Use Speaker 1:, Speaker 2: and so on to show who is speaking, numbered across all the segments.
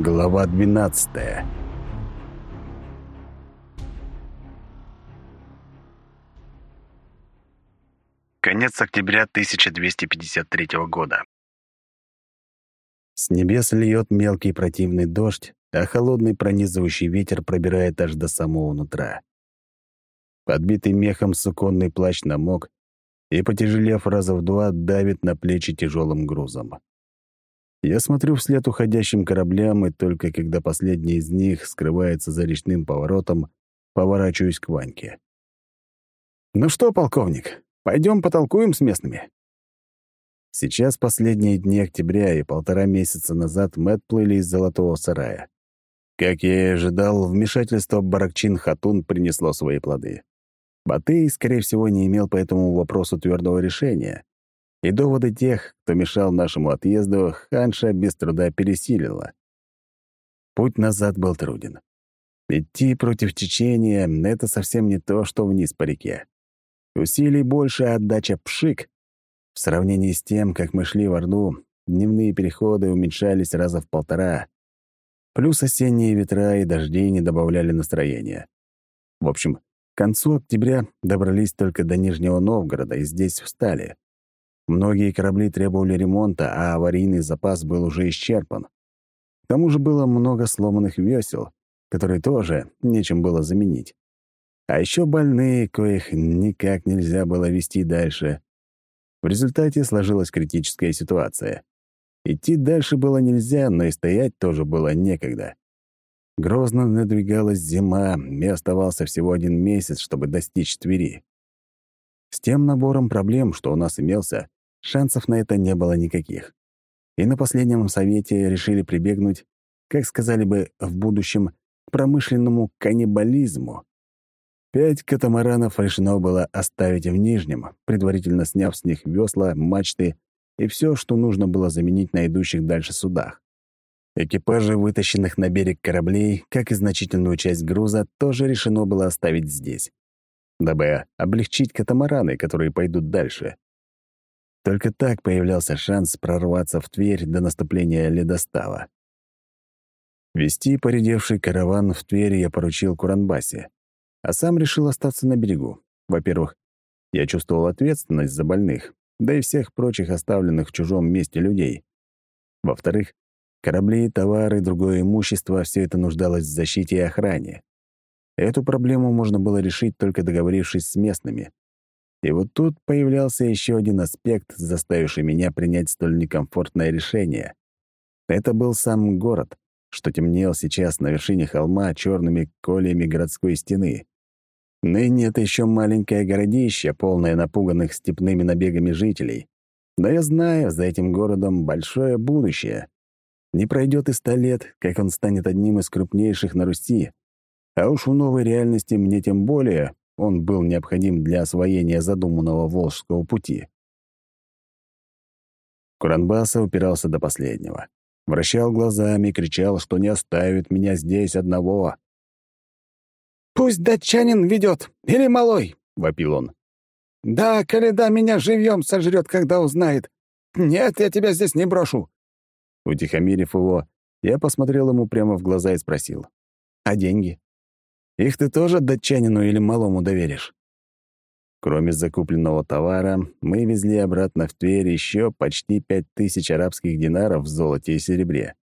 Speaker 1: Глава 12 Конец октября 1253 года. С небес льет мелкий противный дождь, а холодный пронизывающий ветер пробирает аж до самого нутра. Подбитый мехом суконный плащ намок и, потяжелев раза в два, давит на плечи тяжелым грузом. Я смотрю вслед уходящим кораблям, и только когда последний из них скрывается за речным поворотом, поворачиваюсь к Ваньке. «Ну что, полковник, пойдем потолкуем с местными?» Сейчас последние дни октября и полтора месяца назад мы отплыли из Золотого Сарая. Как я и ожидал, вмешательство Баракчин Хатун принесло свои плоды. Батый, скорее всего, не имел по этому вопросу твердого решения, и доводы тех, кто мешал нашему отъезду, Ханша без труда пересилила. Путь назад был труден. Идти против течения — это совсем не то, что вниз по реке. Усилий больше, отдача пшик. В сравнении с тем, как мы шли в Орду, дневные переходы уменьшались раза в полтора. Плюс осенние ветра и дожди не добавляли настроения. В общем, к концу октября добрались только до Нижнего Новгорода и здесь встали. Многие корабли требовали ремонта, а аварийный запас был уже исчерпан. К тому же было много сломанных весел, которые тоже нечем было заменить. А еще больные, коих никак нельзя было вести дальше. В результате сложилась критическая ситуация. Идти дальше было нельзя, но и стоять тоже было некогда. Грозно надвигалась зима, и оставался всего один месяц, чтобы достичь Твери. С тем набором проблем, что у нас имелся, Шансов на это не было никаких. И на последнем совете решили прибегнуть, как сказали бы в будущем, к промышленному каннибализму. Пять катамаранов решено было оставить в Нижнем, предварительно сняв с них весла, мачты и все, что нужно было заменить на идущих дальше судах. Экипажи вытащенных на берег кораблей, как и значительную часть груза, тоже решено было оставить здесь, дабы облегчить катамараны, которые пойдут дальше. Только так появлялся шанс прорваться в Тверь до наступления ледостава. Вести поредевший караван в Тверь я поручил Куранбасе, а сам решил остаться на берегу. Во-первых, я чувствовал ответственность за больных, да и всех прочих оставленных в чужом месте людей. Во-вторых, корабли, товары, другое имущество — все это нуждалось в защите и охране. Эту проблему можно было решить, только договорившись с местными. И вот тут появлялся еще один аспект, заставивший меня принять столь некомфортное решение. Это был сам город, что темнел сейчас на вершине холма черными колиями городской стены. Ныне это еще маленькое городище, полное напуганных степными набегами жителей. Но я знаю, за этим городом большое будущее. Не пройдет и ста лет, как он станет одним из крупнейших на Руси. А уж в новой реальности мне тем более он был необходим для освоения задуманного Волжского пути. Куранбаса упирался до последнего. Вращал глазами, кричал, что не оставит меня здесь одного. «Пусть датчанин ведет, или малой!» — вопил он. «Да, Каледа меня живьем сожрет, когда узнает. Нет, я тебя здесь не брошу!» Утихомирив его, я посмотрел ему прямо в глаза и спросил. «А деньги?» Их ты тоже датчанину или малому доверишь? Кроме закупленного товара, мы везли обратно в Тверь еще почти пять тысяч арабских динаров в золоте и серебре.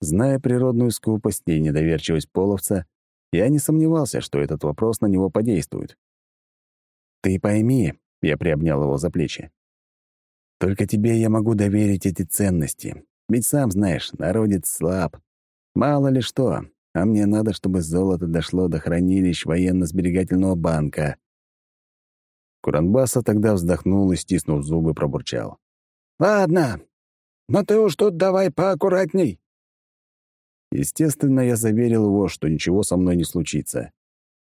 Speaker 1: Зная природную скупость и недоверчивость половца, я не сомневался, что этот вопрос на него подействует. «Ты пойми», — я приобнял его за плечи, «только тебе я могу доверить эти ценности. Ведь сам знаешь, народец слаб. Мало ли что, а мне надо, чтобы золото дошло до хранилищ военно-сберегательного банка. Куранбаса тогда вздохнул и, стиснув зубы, пробурчал. «Ладно, но ты уж тут давай поаккуратней». Естественно, я заверил его, что ничего со мной не случится.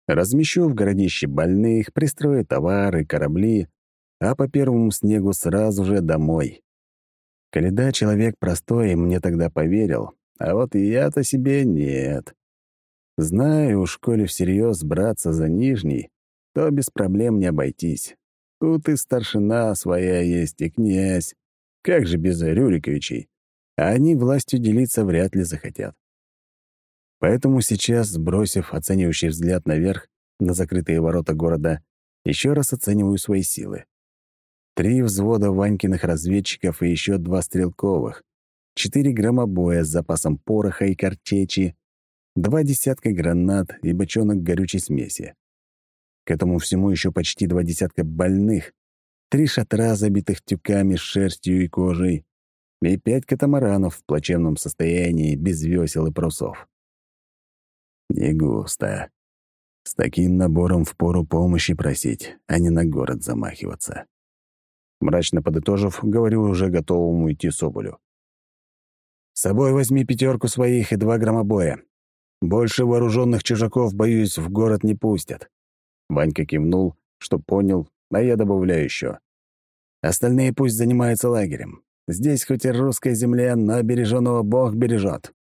Speaker 1: Размещу в городище больных, пристрою товары, корабли, а по первому снегу сразу же домой. Коляда человек простой, мне тогда поверил, а вот я-то себе нет. Знаю, уж коли всерьез браться за Нижний, то без проблем не обойтись. Тут и старшина своя есть, и князь. Как же без Рюриковичей? а они властью делиться вряд ли захотят. Поэтому сейчас, сбросив оценивающий взгляд наверх, на закрытые ворота города, еще раз оцениваю свои силы. Три взвода Ванькиных разведчиков и еще два стрелковых, четыре громобоя с запасом пороха и картечи, два десятка гранат и бочонок горючей смеси. К этому всему еще почти два десятка больных, три шатра, забитых тюками шерстью и кожей, и пять катамаранов в плачевном состоянии, без весел и парусов. Не густо. С таким набором впору помощи просить, а не на город замахиваться. Мрачно подытожив, говорю уже готовому идти Соболю. «С собой возьми пятерку своих и два громобоя. Больше вооруженных чужаков, боюсь, в город не пустят». Ванька кивнул, что понял, а я добавляю еще. «Остальные пусть занимаются лагерем. Здесь хоть и русская земля, но береженного Бог бережет».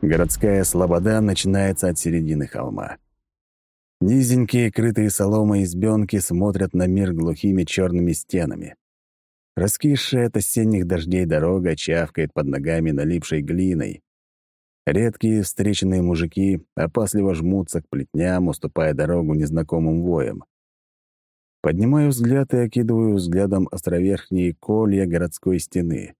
Speaker 1: Городская слобода начинается от середины холма. Низенькие, крытые соломой избенки смотрят на мир глухими черными стенами. Раскисшая от осенних дождей дорога чавкает под ногами налипшей глиной. Редкие встреченные мужики опасливо жмутся к плетням, уступая дорогу незнакомым воям. Поднимаю взгляд и окидываю взглядом островерхние колья городской стены.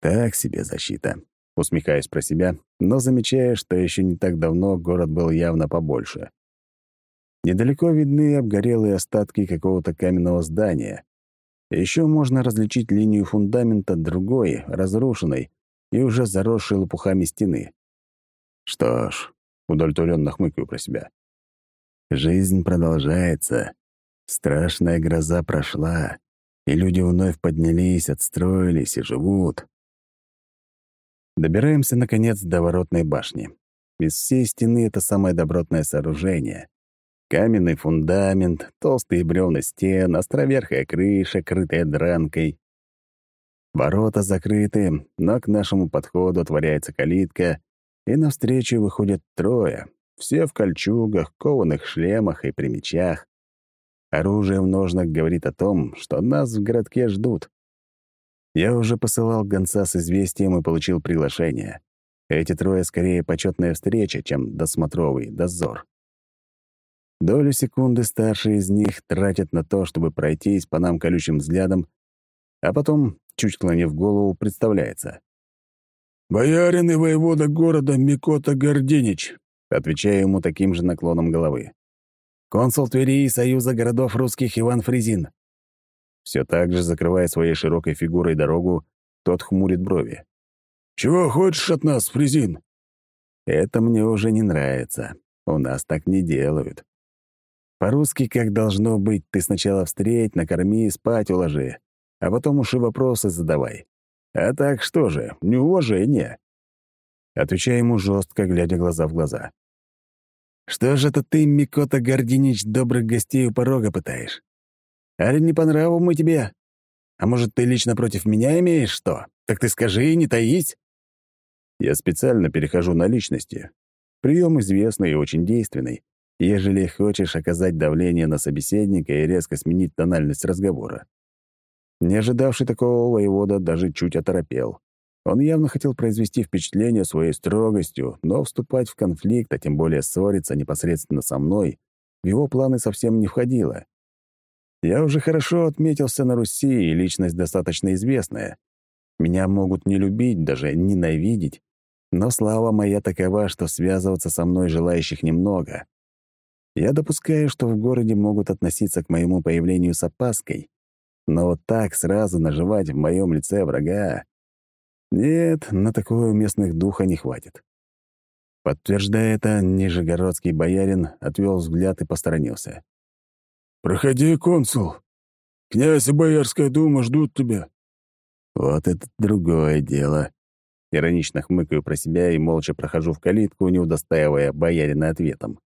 Speaker 1: Так себе защита усмехаясь про себя, но замечая, что еще не так давно город был явно побольше. Недалеко видны обгорелые остатки какого-то каменного здания. Еще можно различить линию фундамента другой, разрушенной и уже заросшей лопухами стены. Что ж, удовлетворенно хмыкаю про себя. Жизнь продолжается. Страшная гроза прошла, и люди вновь поднялись, отстроились и живут. Добираемся, наконец, до воротной башни. Из всей стены это самое добротное сооружение. Каменный фундамент, толстые бревна стен, островерхая крыша, крытая дранкой. Ворота закрыты, но к нашему подходу отворяется калитка, и навстречу выходят трое, все в кольчугах, кованых шлемах и при мечах. Оружие в ножнах говорит о том, что нас в городке ждут. Я уже посылал гонца с известием и получил приглашение. Эти трое скорее почетная встреча, чем досмотровый дозор. Долю секунды старший из них тратит на то, чтобы пройтись по нам колючим взглядом, а потом, чуть склонив голову, представляется. «Боярин и воевода города Микота Гординич», отвечая ему таким же наклоном головы. «Консул Твери и Союза городов русских Иван Фризин», все так же, закрывая своей широкой фигурой дорогу, тот хмурит брови. «Чего хочешь от нас, Фрезин?» «Это мне уже не нравится. У нас так не делают. По-русски, как должно быть, ты сначала встреть, накорми спать уложи, а потом уж и вопросы задавай. А так что же, неуважение?» Отвечаю ему жестко, глядя глаза в глаза. «Что же это ты, Микота Гординич, добрых гостей у порога пытаешь? Али не по нраву мы тебе? А может, ты лично против меня имеешь что? Так ты скажи, не таись!» Я специально перехожу на личности. Прием известный и очень действенный, ежели хочешь оказать давление на собеседника и резко сменить тональность разговора. Не ожидавший такого воевода даже чуть оторопел. Он явно хотел произвести впечатление своей строгостью, но вступать в конфликт, а тем более ссориться непосредственно со мной, в его планы совсем не входило. Я уже хорошо отметился на Руси, и личность достаточно известная. Меня могут не любить, даже ненавидеть, но слава моя такова, что связываться со мной желающих немного. Я допускаю, что в городе могут относиться к моему появлению с опаской, но вот так сразу наживать в моем лице врага... Нет, на такое у местных духа не хватит. Подтверждая это, нижегородский боярин отвел взгляд и посторонился. «Проходи, консул. Князь и Боярская дума ждут тебя». «Вот это другое дело». Иронично хмыкаю про себя и молча прохожу в калитку, не удостаивая боярина ответом.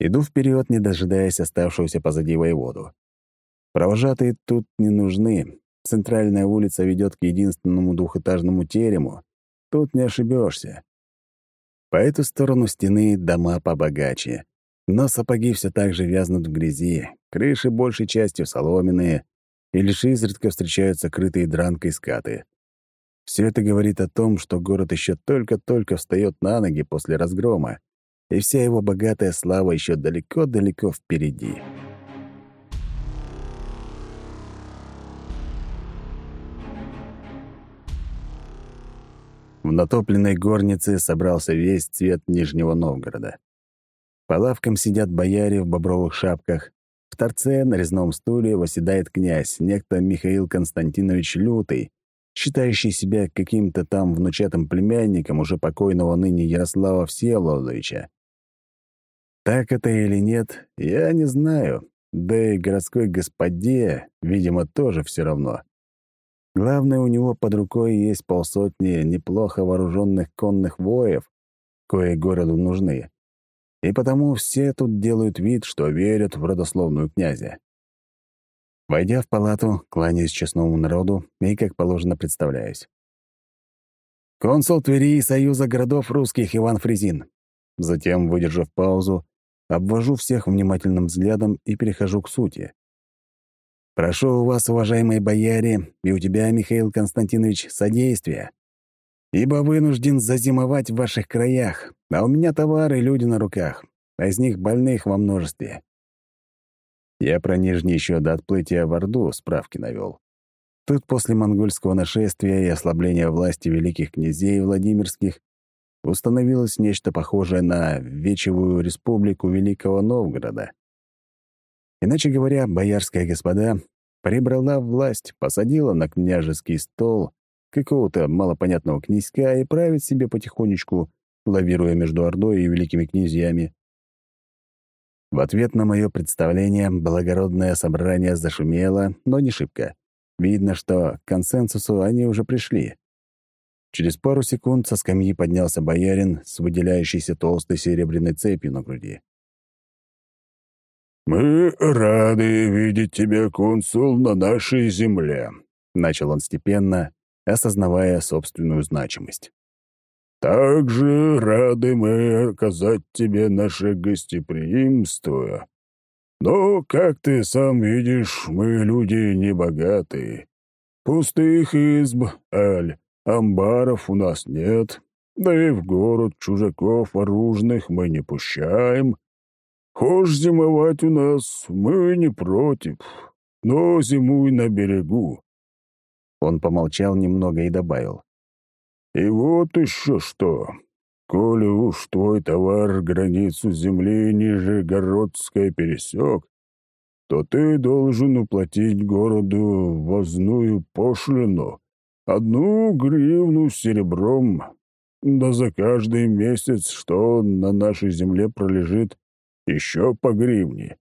Speaker 1: Иду вперед, не дожидаясь оставшегося позади воеводу. Провожатые тут не нужны. Центральная улица ведет к единственному двухэтажному терему. Тут не ошибешься. По эту сторону стены дома побогаче. Но сапоги все так же вязнут в грязи, крыши большей частью соломенные, и лишь изредка встречаются крытые дранкой скаты. Все это говорит о том, что город еще только-только встает на ноги после разгрома, и вся его богатая слава еще далеко-далеко впереди. В натопленной горнице собрался весь цвет Нижнего Новгорода. По лавкам сидят бояре в бобровых шапках. В торце на резном стуле восседает князь, некто Михаил Константинович Лютый, считающий себя каким-то там внучатым племянником уже покойного ныне Ярослава Всеволодовича. Так это или нет, я не знаю, да и городской господе, видимо, тоже все равно. Главное, у него под рукой есть полсотни неплохо вооруженных конных воев, кое городу нужны. И потому все тут делают вид, что верят в родословную князя. Войдя в палату, кланяюсь честному народу и, как положено, представляюсь. Консул Твери и Союза городов русских Иван Фризин. Затем, выдержав паузу, обвожу всех внимательным взглядом и перехожу к сути. Прошу у вас, уважаемые бояре, и у тебя, Михаил Константинович, содействия. Ибо вынужден зазимовать в ваших краях, а у меня товары и люди на руках, а из них больных во множестве. Я про Нижний еще до отплытия в Орду справки навел. Тут после монгольского нашествия и ослабления власти великих князей Владимирских установилось нечто похожее на Вечевую республику Великого Новгорода — Иначе говоря, боярская господа прибрала власть, посадила на княжеский стол какого-то малопонятного князька и правит себе потихонечку, лавируя между Ордой и великими князьями. В ответ на мое представление благородное собрание зашумело, но не шибко. Видно, что к консенсусу они уже пришли. Через пару секунд со скамьи поднялся боярин с выделяющейся толстой серебряной цепью на груди.
Speaker 2: «Мы рады видеть тебя, консул, на нашей земле», — начал он степенно, осознавая собственную значимость. «Также рады мы оказать тебе наше гостеприимство. Но, как ты сам видишь, мы люди небогатые. Пустых изб, аль, амбаров у нас нет, да и в город чужаков оружных мы не пущаем». Хошь зимовать у нас, мы не против, но зимуй на берегу».
Speaker 1: Он помолчал немного и добавил.
Speaker 2: «И вот еще что. Коли уж твой товар границу земли ниже Городской пересек, то ты должен уплатить городу возную пошлину, одну гривну серебром, да за каждый месяц, что на нашей земле пролежит, еще по гривне».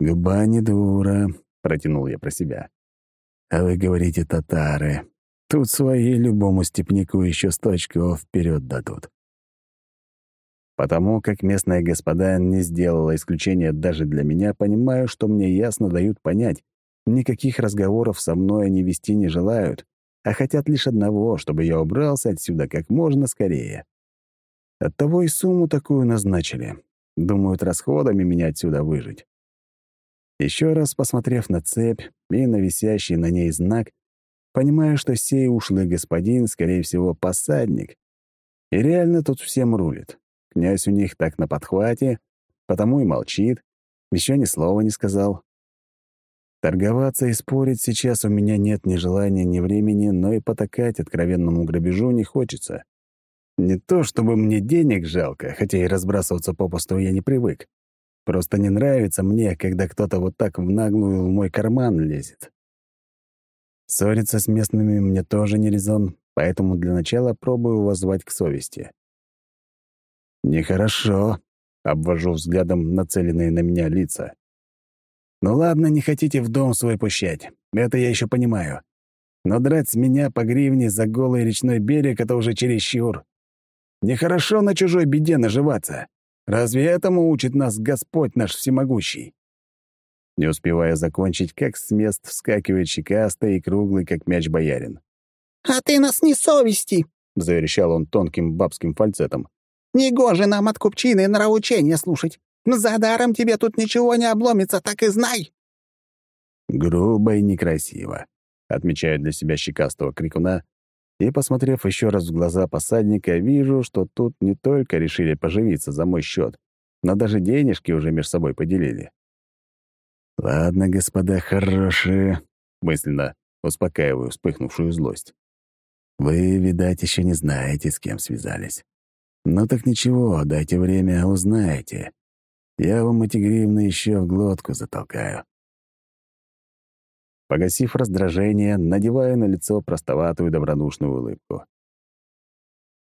Speaker 1: «Губа не дура», — протянул я про себя. «А вы говорите татары. Тут свои любому степняку еще сто очков вперед дадут». Потому как местная господа не сделала исключения даже для меня, понимаю, что мне ясно дают понять, никаких разговоров со мной они вести не желают, а хотят лишь одного, чтобы я убрался отсюда как можно скорее. Оттого и сумму такую назначили. Думают, расходами меня отсюда выжить. Еще раз посмотрев на цепь и на висящий на ней знак, понимаю, что сей ушлый господин, скорее всего, посадник. И реально тут всем рулит. Князь у них так на подхвате, потому и молчит, еще ни слова не сказал. Торговаться и спорить сейчас у меня нет ни желания, ни времени, но и потакать откровенному грабежу не хочется. Не то чтобы мне денег жалко, хотя и разбрасываться попусту я не привык. Просто не нравится мне, когда кто-то вот так в наглую в мой карман лезет. Ссориться с местными мне тоже не резон, поэтому для начала пробую воззвать к совести. «Нехорошо», — обвожу взглядом нацеленные на меня лица. «Ну ладно, не хотите в дом свой пущать, это я еще понимаю. Но драть с меня по гривне за голый речной берег — это уже чересчур. Нехорошо на чужой беде наживаться. Разве этому учит нас Господь наш всемогущий?» Не успевая закончить, как с мест вскакивает щекастый и круглый, как мяч боярин.
Speaker 3: «А ты нас не совести!»
Speaker 1: — заверещал он тонким бабским фальцетом.
Speaker 3: «Негоже нам от купчины нравоучения слушать. За даром тебе тут ничего не обломится, так и знай!»
Speaker 1: Грубо и некрасиво, отмечаю для себя щекастого крикуна, и, посмотрев еще раз в глаза посадника, вижу, что тут не только решили поживиться за мой счет, но даже денежки уже между собой поделили. «Ладно, господа хорошие», — мысленно успокаиваю вспыхнувшую злость. «Вы, видать, еще не знаете, с кем связались. Ну так ничего, дайте время, узнаете. Я вам эти гривны еще в глотку затолкаю». Погасив раздражение, надеваю на лицо простоватую добродушную улыбку.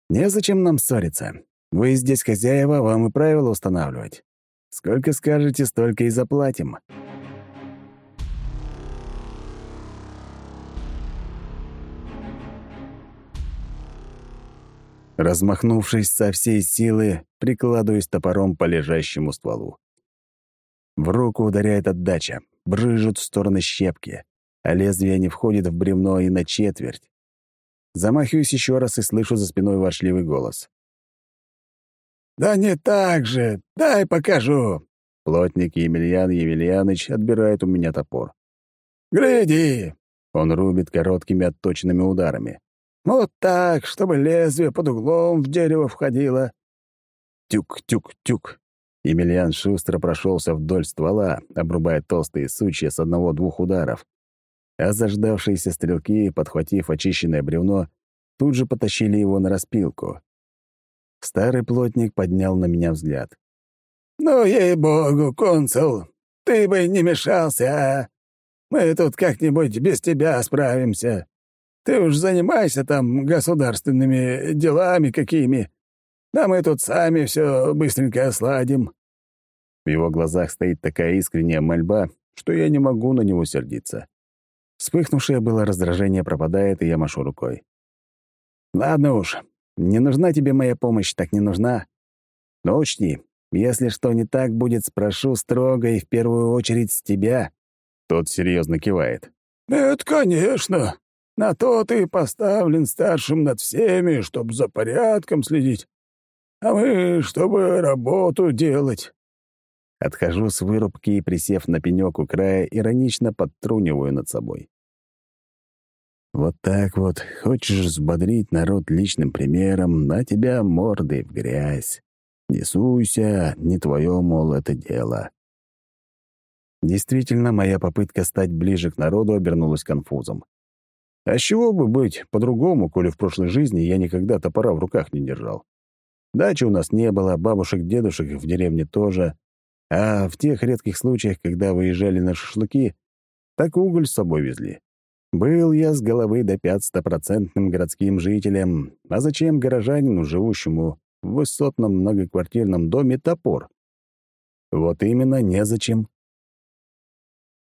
Speaker 1: «Незачем нам ссориться. Вы здесь хозяева, вам и правила устанавливать. Сколько скажете, столько и заплатим». Размахнувшись со всей силы, прикладываюсь топором по лежащему стволу. В руку ударяет отдача, брыжут в стороны щепки, а лезвие не входит в бревно и на четверть. Замахиваюсь еще раз и слышу за спиной воршливый голос. «Да не так же! Дай покажу!» Плотник Емельян Емельяныч отбирает у меня топор. «Гляди!» Он рубит короткими отточенными ударами. Вот так, чтобы лезвие под углом в дерево входило. Тюк-тюк-тюк. Емельян шустро прошелся вдоль ствола, обрубая толстые сучья с одного-двух ударов. А заждавшиеся стрелки, подхватив очищенное бревно, тут же потащили его на распилку. Старый плотник поднял на меня взгляд. «Ну, ей-богу, консул, ты бы не мешался, а? Мы тут как-нибудь без тебя справимся. Ты уж занимайся там государственными делами какими, да мы тут сами все быстренько осладим». В его глазах стоит такая искренняя мольба, что я не могу на него сердиться. Вспыхнувшее было раздражение пропадает, и я машу рукой. «Ладно уж, не нужна тебе моя помощь, так не нужна. Но учти, если что не так будет, спрошу строго и в первую очередь с тебя». Тот серьезно кивает. «Это, конечно. На то ты поставлен старшим над всеми, чтобы за порядком следить. А мы, чтобы работу делать». Отхожу с вырубки и, присев на пенёк у края, иронично подтруниваю над собой. Вот так вот, хочешь взбодрить народ личным примером, на тебя мордой в грязь. Не суйся, не твое, мол, это дело. Действительно, моя попытка стать ближе к народу обернулась конфузом. А с чего бы быть по-другому, коли в прошлой жизни я никогда топора в руках не держал? Дачи у нас не было, бабушек-дедушек в деревне тоже. А в тех редких случаях, когда выезжали на шашлыки, так уголь с собой везли. Был я с головы до пят стопроцентным городским жителем, а зачем горожанину, живущему в высотном многоквартирном доме, топор? Вот именно незачем.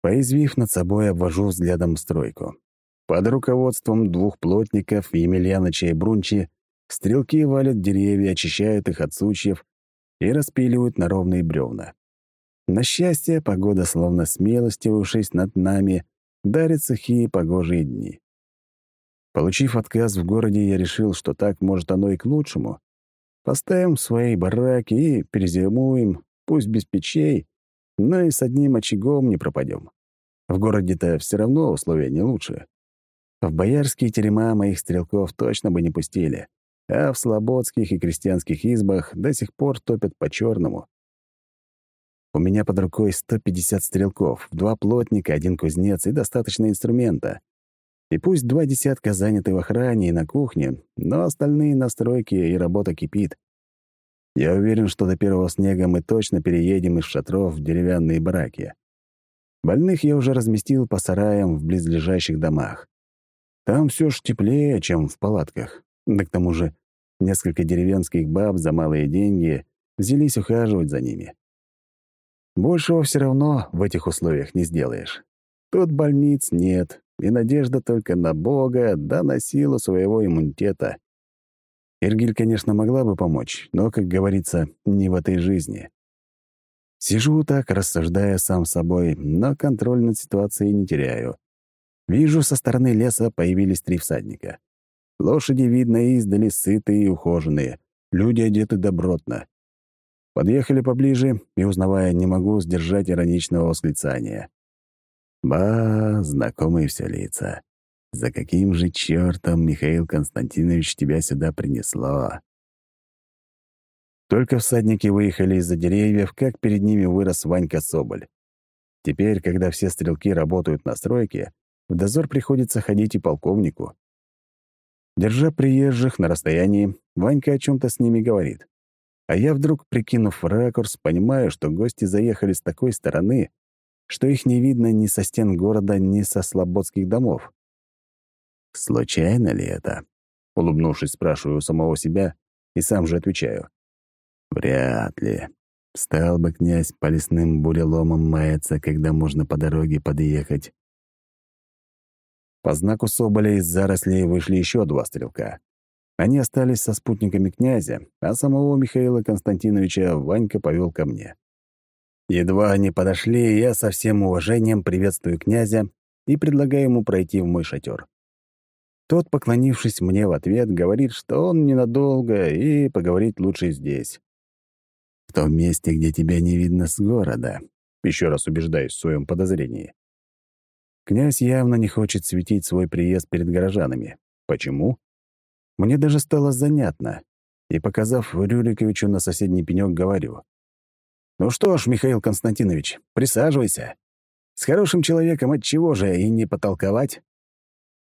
Speaker 1: Поизвив над собой, обвожу взглядом стройку. Под руководством двух плотников, Емельяныча и Брунчи, стрелки валят деревья, очищают их от сучьев и распиливают на ровные бревна. На счастье, погода, словно смелостившись над нами, дарит сухие погожие дни. Получив отказ в городе, я решил, что так может оно и к лучшему. Поставим свои бараки и перезимуем, пусть без печей, но и с одним очагом не пропадем. В городе-то все равно условия не лучше. В боярские терема моих стрелков точно бы не пустили, а в слободских и крестьянских избах до сих пор топят по-черному. У меня под рукой 150 стрелков, два плотника, один кузнец и достаточно инструмента. И пусть два десятка заняты в охране и на кухне, но остальные настройки и работа кипит. Я уверен, что до первого снега мы точно переедем из шатров в деревянные бараки. Больных я уже разместил по сараям в близлежащих домах. Там все ж теплее, чем в палатках. Да к тому же несколько деревенских баб за малые деньги взялись ухаживать за ними. Большего все равно в этих условиях не сделаешь. Тут больниц нет, и надежда только на Бога, да на силу своего иммунитета. Иргиль, конечно, могла бы помочь, но, как говорится, не в этой жизни. Сижу так, рассуждая сам собой, но контроль над ситуацией не теряю. Вижу, со стороны леса появились три всадника. Лошади, видно, издали сытые и ухоженные. Люди одеты добротно. Подъехали поближе, и, узнавая, не могу сдержать ироничного восклицания. Ба, знакомые все лица. За каким же чертом, Михаил Константинович, тебя сюда принесло? Только всадники выехали из-за деревьев, как перед ними вырос Ванька Соболь. Теперь, когда все стрелки работают на стройке, в дозор приходится ходить и полковнику. Держа приезжих на расстоянии, Ванька о чем то с ними говорит. А я вдруг, прикинув ракурс, понимаю, что гости заехали с такой стороны, что их не видно ни со стен города, ни со слободских домов. Случайно ли это? Улыбнувшись, спрашиваю у самого себя и сам же отвечаю. Вряд ли. Стал бы князь по лесным буреломам маяться, когда можно по дороге подъехать. По знаку Соболя из зарослей вышли еще два стрелка. Они остались со спутниками князя, а самого Михаила Константиновича Ванька повел ко мне. Едва они подошли, я со всем уважением приветствую князя и предлагаю ему пройти в мой шатер. Тот, поклонившись мне в ответ, говорит, что он ненадолго и поговорить лучше здесь. В том месте, где тебя не видно с города. Еще раз убеждаюсь в своем подозрении. Князь явно не хочет светить свой приезд перед горожанами. Почему? Мне даже стало занятно. И, показав Рюриковичу на соседний пенёк, говорю. «Ну что ж, Михаил Константинович, присаживайся. С хорошим человеком от чего же и не потолковать?»